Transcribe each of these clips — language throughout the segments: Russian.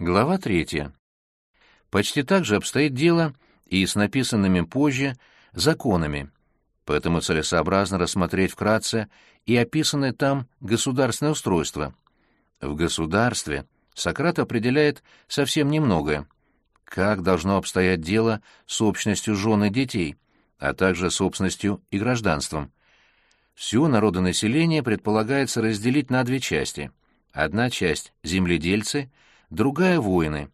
Глава третья. Почти так же обстоит дело и с написанными позже законами, поэтому целесообразно рассмотреть вкратце и описанное там государственное устройство. В государстве Сократ определяет совсем немногое. Как должно обстоять дело с общностью жен и детей, а также собственностью и гражданством. Все народонаселение предполагается разделить на две части. Одна часть — земледельцы — другая — воины,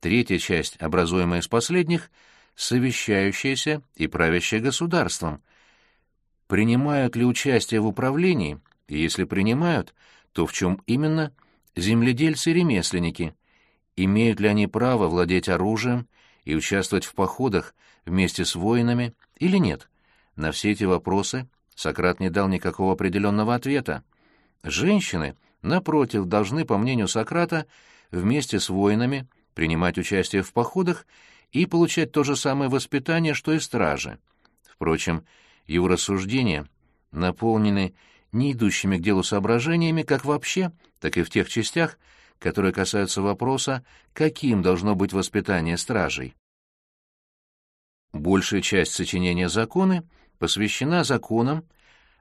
третья часть, образуемая из последних, совещающаяся и правящая государством. Принимают ли участие в управлении, и если принимают, то в чем именно земледельцы и ремесленники, имеют ли они право владеть оружием и участвовать в походах вместе с воинами или нет. На все эти вопросы Сократ не дал никакого определенного ответа. Женщины, напротив, должны, по мнению Сократа, вместе с воинами принимать участие в походах и получать то же самое воспитание, что и стражи. Впрочем, его рассуждения наполнены не идущими к делу соображениями как вообще, так и в тех частях, которые касаются вопроса, каким должно быть воспитание стражей. Большая часть сочинения «Законы» посвящена законам,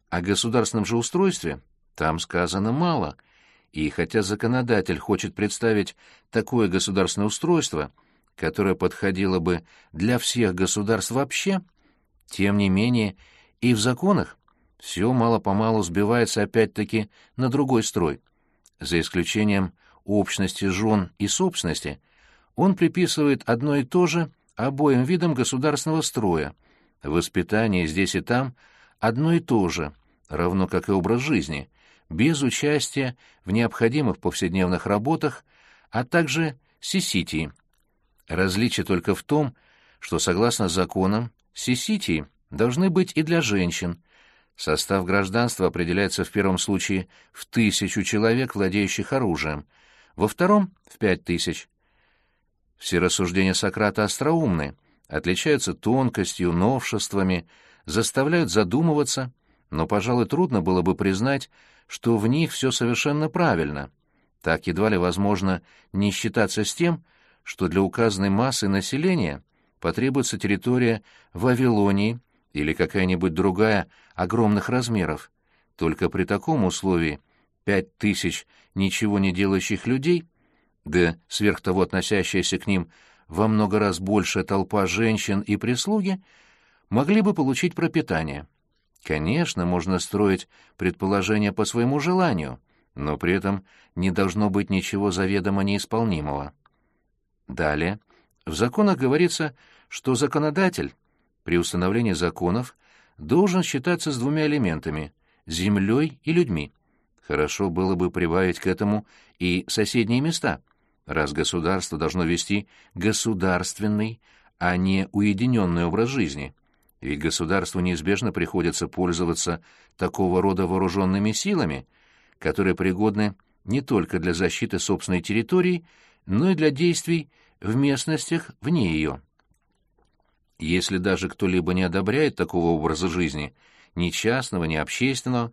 о государственном же устройстве там сказано мало — и хотя законодатель хочет представить такое государственное устройство, которое подходило бы для всех государств вообще, тем не менее и в законах все мало-помалу сбивается опять-таки на другой строй. За исключением общности жен и собственности, он приписывает одно и то же обоим видам государственного строя. Воспитание здесь и там одно и то же, равно как и образ жизни — без участия в необходимых повседневных работах, а также сиситии. Различие только в том, что, согласно законам, сиситии должны быть и для женщин. Состав гражданства определяется в первом случае в тысячу человек, владеющих оружием, во втором — в пять тысяч. Все рассуждения Сократа остроумны, отличаются тонкостью, новшествами, заставляют задумываться, но, пожалуй, трудно было бы признать, что в них все совершенно правильно. Так едва ли возможно не считаться с тем, что для указанной массы населения потребуется территория Вавилонии или какая-нибудь другая огромных размеров. Только при таком условии пять тысяч ничего не делающих людей, да сверх того относящаяся к ним во много раз большая толпа женщин и прислуги, могли бы получить пропитание. Конечно, можно строить предположения по своему желанию, но при этом не должно быть ничего заведомо неисполнимого. Далее, в законах говорится, что законодатель при установлении законов должен считаться с двумя элементами — землей и людьми. Хорошо было бы прибавить к этому и соседние места, раз государство должно вести государственный, а не уединенный образ жизни — ведь государству неизбежно приходится пользоваться такого рода вооруженными силами, которые пригодны не только для защиты собственной территории, но и для действий в местностях вне ее. Если даже кто-либо не одобряет такого образа жизни, ни частного, ни общественного,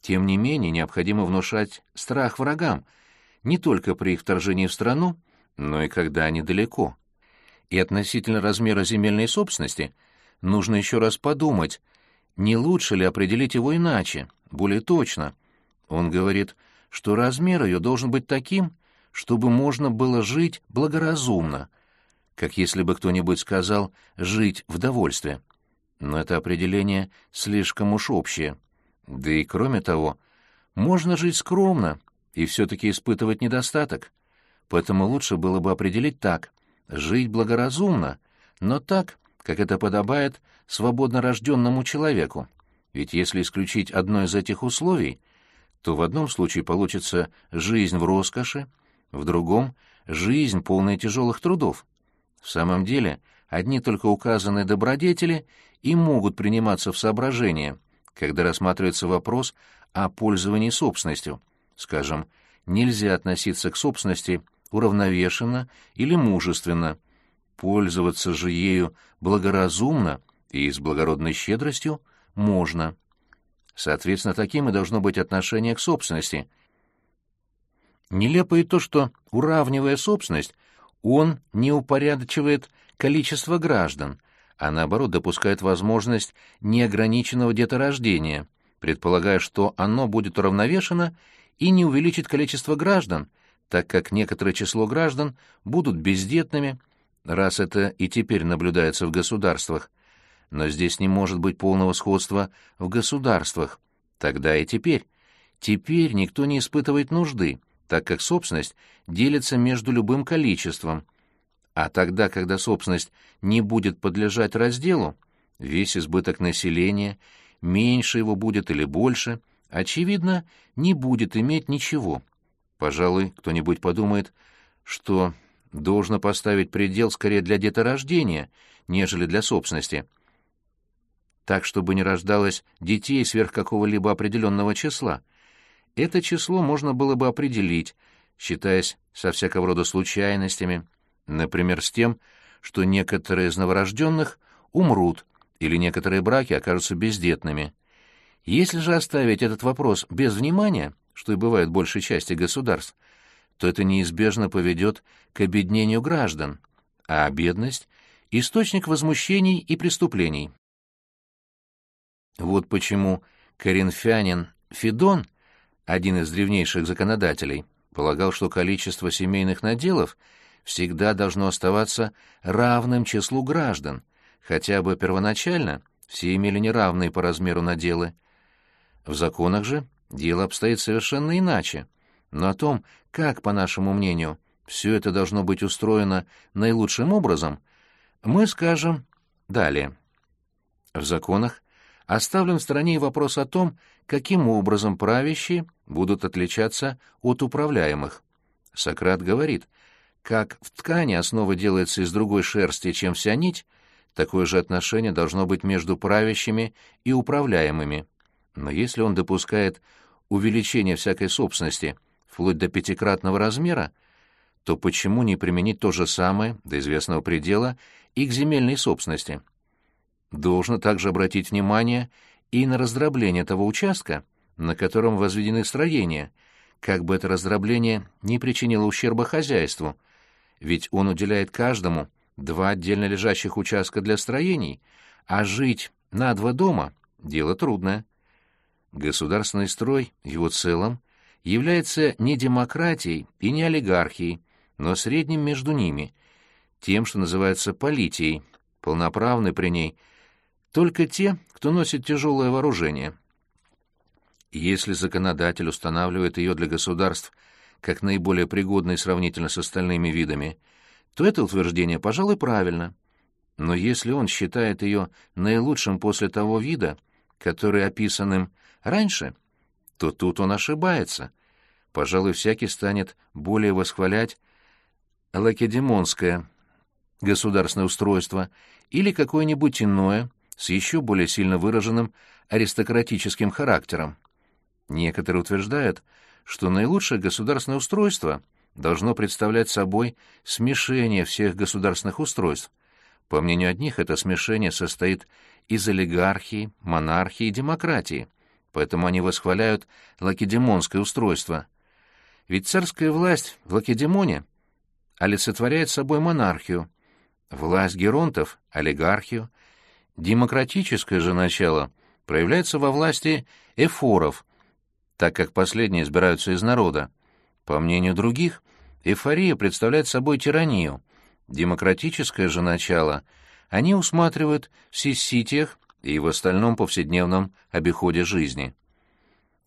тем не менее необходимо внушать страх врагам, не только при их вторжении в страну, но и когда они далеко. И относительно размера земельной собственности – нужно еще раз подумать, не лучше ли определить его иначе, более точно. Он говорит, что размер ее должен быть таким, чтобы можно было жить благоразумно, как если бы кто-нибудь сказал «жить в довольстве». Но это определение слишком уж общее. Да и кроме того, можно жить скромно и все-таки испытывать недостаток. Поэтому лучше было бы определить так — жить благоразумно, но так, как это подобает свободно рожденному человеку. Ведь если исключить одно из этих условий, то в одном случае получится жизнь в роскоши, в другом — жизнь, полная тяжелых трудов. В самом деле, одни только указанные добродетели и могут приниматься в соображение, когда рассматривается вопрос о пользовании собственностью. Скажем, нельзя относиться к собственности уравновешенно или мужественно — Пользоваться же ею благоразумно и с благородной щедростью можно. Соответственно, таким и должно быть отношение к собственности. Нелепо и то, что, уравнивая собственность, он не упорядочивает количество граждан, а наоборот допускает возможность неограниченного деторождения, предполагая, что оно будет уравновешено и не увеличит количество граждан, так как некоторое число граждан будут бездетными, раз это и теперь наблюдается в государствах. Но здесь не может быть полного сходства в государствах. Тогда и теперь. Теперь никто не испытывает нужды, так как собственность делится между любым количеством. А тогда, когда собственность не будет подлежать разделу, весь избыток населения, меньше его будет или больше, очевидно, не будет иметь ничего. Пожалуй, кто-нибудь подумает, что должно поставить предел скорее для деторождения, нежели для собственности. Так, чтобы не рождалось детей сверх какого-либо определенного числа. Это число можно было бы определить, считаясь со всякого рода случайностями, например, с тем, что некоторые из новорожденных умрут или некоторые браки окажутся бездетными. Если же оставить этот вопрос без внимания, что и бывает в большей части государств, то это неизбежно поведет к обеднению граждан, а бедность — источник возмущений и преступлений. Вот почему коринфянин Федон, один из древнейших законодателей, полагал, что количество семейных наделов всегда должно оставаться равным числу граждан, хотя бы первоначально все имели неравные по размеру наделы. В законах же дело обстоит совершенно иначе, но о том, как, по нашему мнению, все это должно быть устроено наилучшим образом, мы скажем далее. В законах оставлен в стороне вопрос о том, каким образом правящие будут отличаться от управляемых. Сократ говорит, как в ткани основа делается из другой шерсти, чем вся нить, такое же отношение должно быть между правящими и управляемыми. Но если он допускает увеличение всякой собственности вплоть до пятикратного размера, то почему не применить то же самое до известного предела и к земельной собственности? Должно также обратить внимание и на раздробление того участка, на котором возведены строения, как бы это раздробление не причинило ущерба хозяйству, ведь он уделяет каждому два отдельно лежащих участка для строений, а жить на два дома — дело трудное. Государственный строй, его целом, является не демократией и не олигархией, но средним между ними, тем, что называется политией, полноправной при ней только те, кто носит тяжелое вооружение. Если законодатель устанавливает ее для государств как наиболее пригодной сравнительно с остальными видами, то это утверждение, пожалуй, правильно. Но если он считает ее наилучшим после того вида, который описан им раньше, то тут он ошибается. Пожалуй, всякий станет более восхвалять лакедемонское государственное устройство или какое-нибудь иное с еще более сильно выраженным аристократическим характером. Некоторые утверждают, что наилучшее государственное устройство должно представлять собой смешение всех государственных устройств. По мнению одних, это смешение состоит из олигархии, монархии и демократии – поэтому они восхваляют лакедемонское устройство. Ведь царская власть в Лакедемоне олицетворяет собой монархию, власть геронтов — олигархию, демократическое же начало проявляется во власти эфоров, так как последние избираются из народа. По мнению других, эфория представляет собой тиранию, демократическое же начало они усматривают в сесситиях и в остальном повседневном обиходе жизни.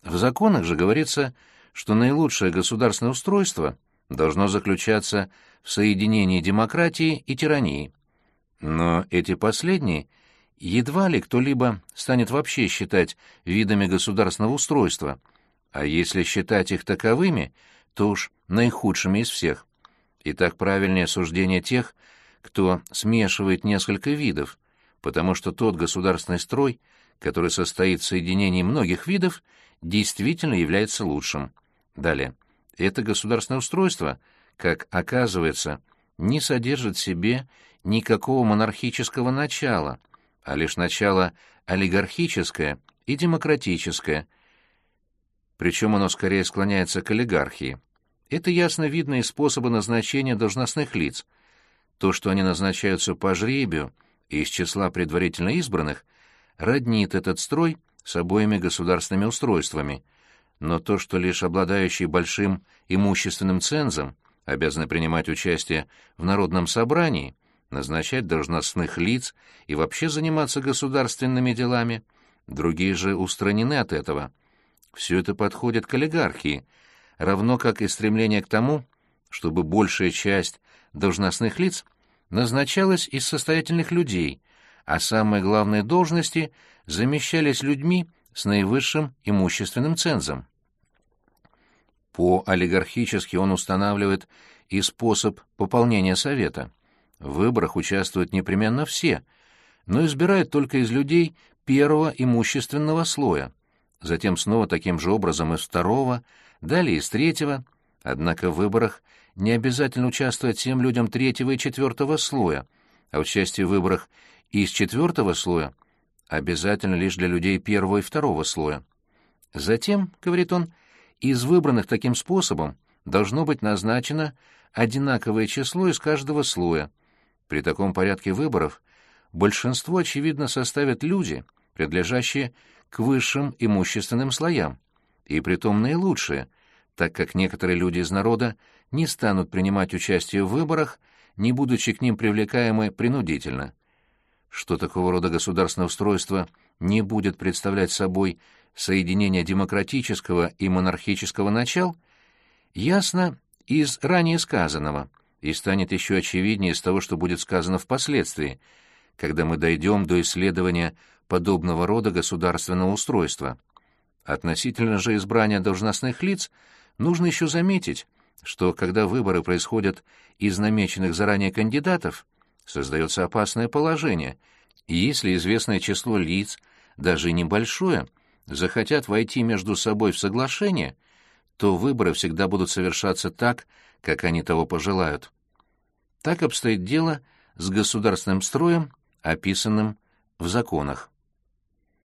В законах же говорится, что наилучшее государственное устройство должно заключаться в соединении демократии и тирании. Но эти последние едва ли кто-либо станет вообще считать видами государственного устройства, а если считать их таковыми, то уж наихудшими из всех. И так правильнее суждение тех, кто смешивает несколько видов, потому что тот государственный строй, который состоит в соединении многих видов, действительно является лучшим. Далее. Это государственное устройство, как оказывается, не содержит в себе никакого монархического начала, а лишь начало олигархическое и демократическое, причем оно скорее склоняется к олигархии. Это ясно видно из способа назначения должностных лиц. То, что они назначаются по жребию из числа предварительно избранных, роднит этот строй с обоими государственными устройствами. Но то, что лишь обладающие большим имущественным цензом обязаны принимать участие в народном собрании, назначать должностных лиц и вообще заниматься государственными делами, другие же устранены от этого. Все это подходит к олигархии, равно как и стремление к тому, чтобы большая часть должностных лиц назначалась из состоятельных людей, а самые главные должности замещались людьми с наивысшим имущественным цензом. По-олигархически он устанавливает и способ пополнения совета. В выборах участвуют непременно все, но избирают только из людей первого имущественного слоя, затем снова таким же образом из второго, далее из третьего, однако в выборах не обязательно участвовать тем людям третьего и четвертого слоя, а участие в выборах из четвертого слоя обязательно лишь для людей первого и второго слоя. Затем, говорит он, из выбранных таким способом должно быть назначено одинаковое число из каждого слоя. При таком порядке выборов большинство, очевидно, составят люди, принадлежащие к высшим имущественным слоям, и притом наилучшие, так как некоторые люди из народа не станут принимать участие в выборах, не будучи к ним привлекаемы принудительно. Что такого рода государственное устройство не будет представлять собой соединение демократического и монархического начал, ясно из ранее сказанного и станет еще очевиднее из того, что будет сказано впоследствии, когда мы дойдем до исследования подобного рода государственного устройства. Относительно же избрания должностных лиц нужно еще заметить, что когда выборы происходят из намеченных заранее кандидатов, создается опасное положение, и если известное число лиц, даже небольшое, захотят войти между собой в соглашение, то выборы всегда будут совершаться так, как они того пожелают. Так обстоит дело с государственным строем, описанным в законах.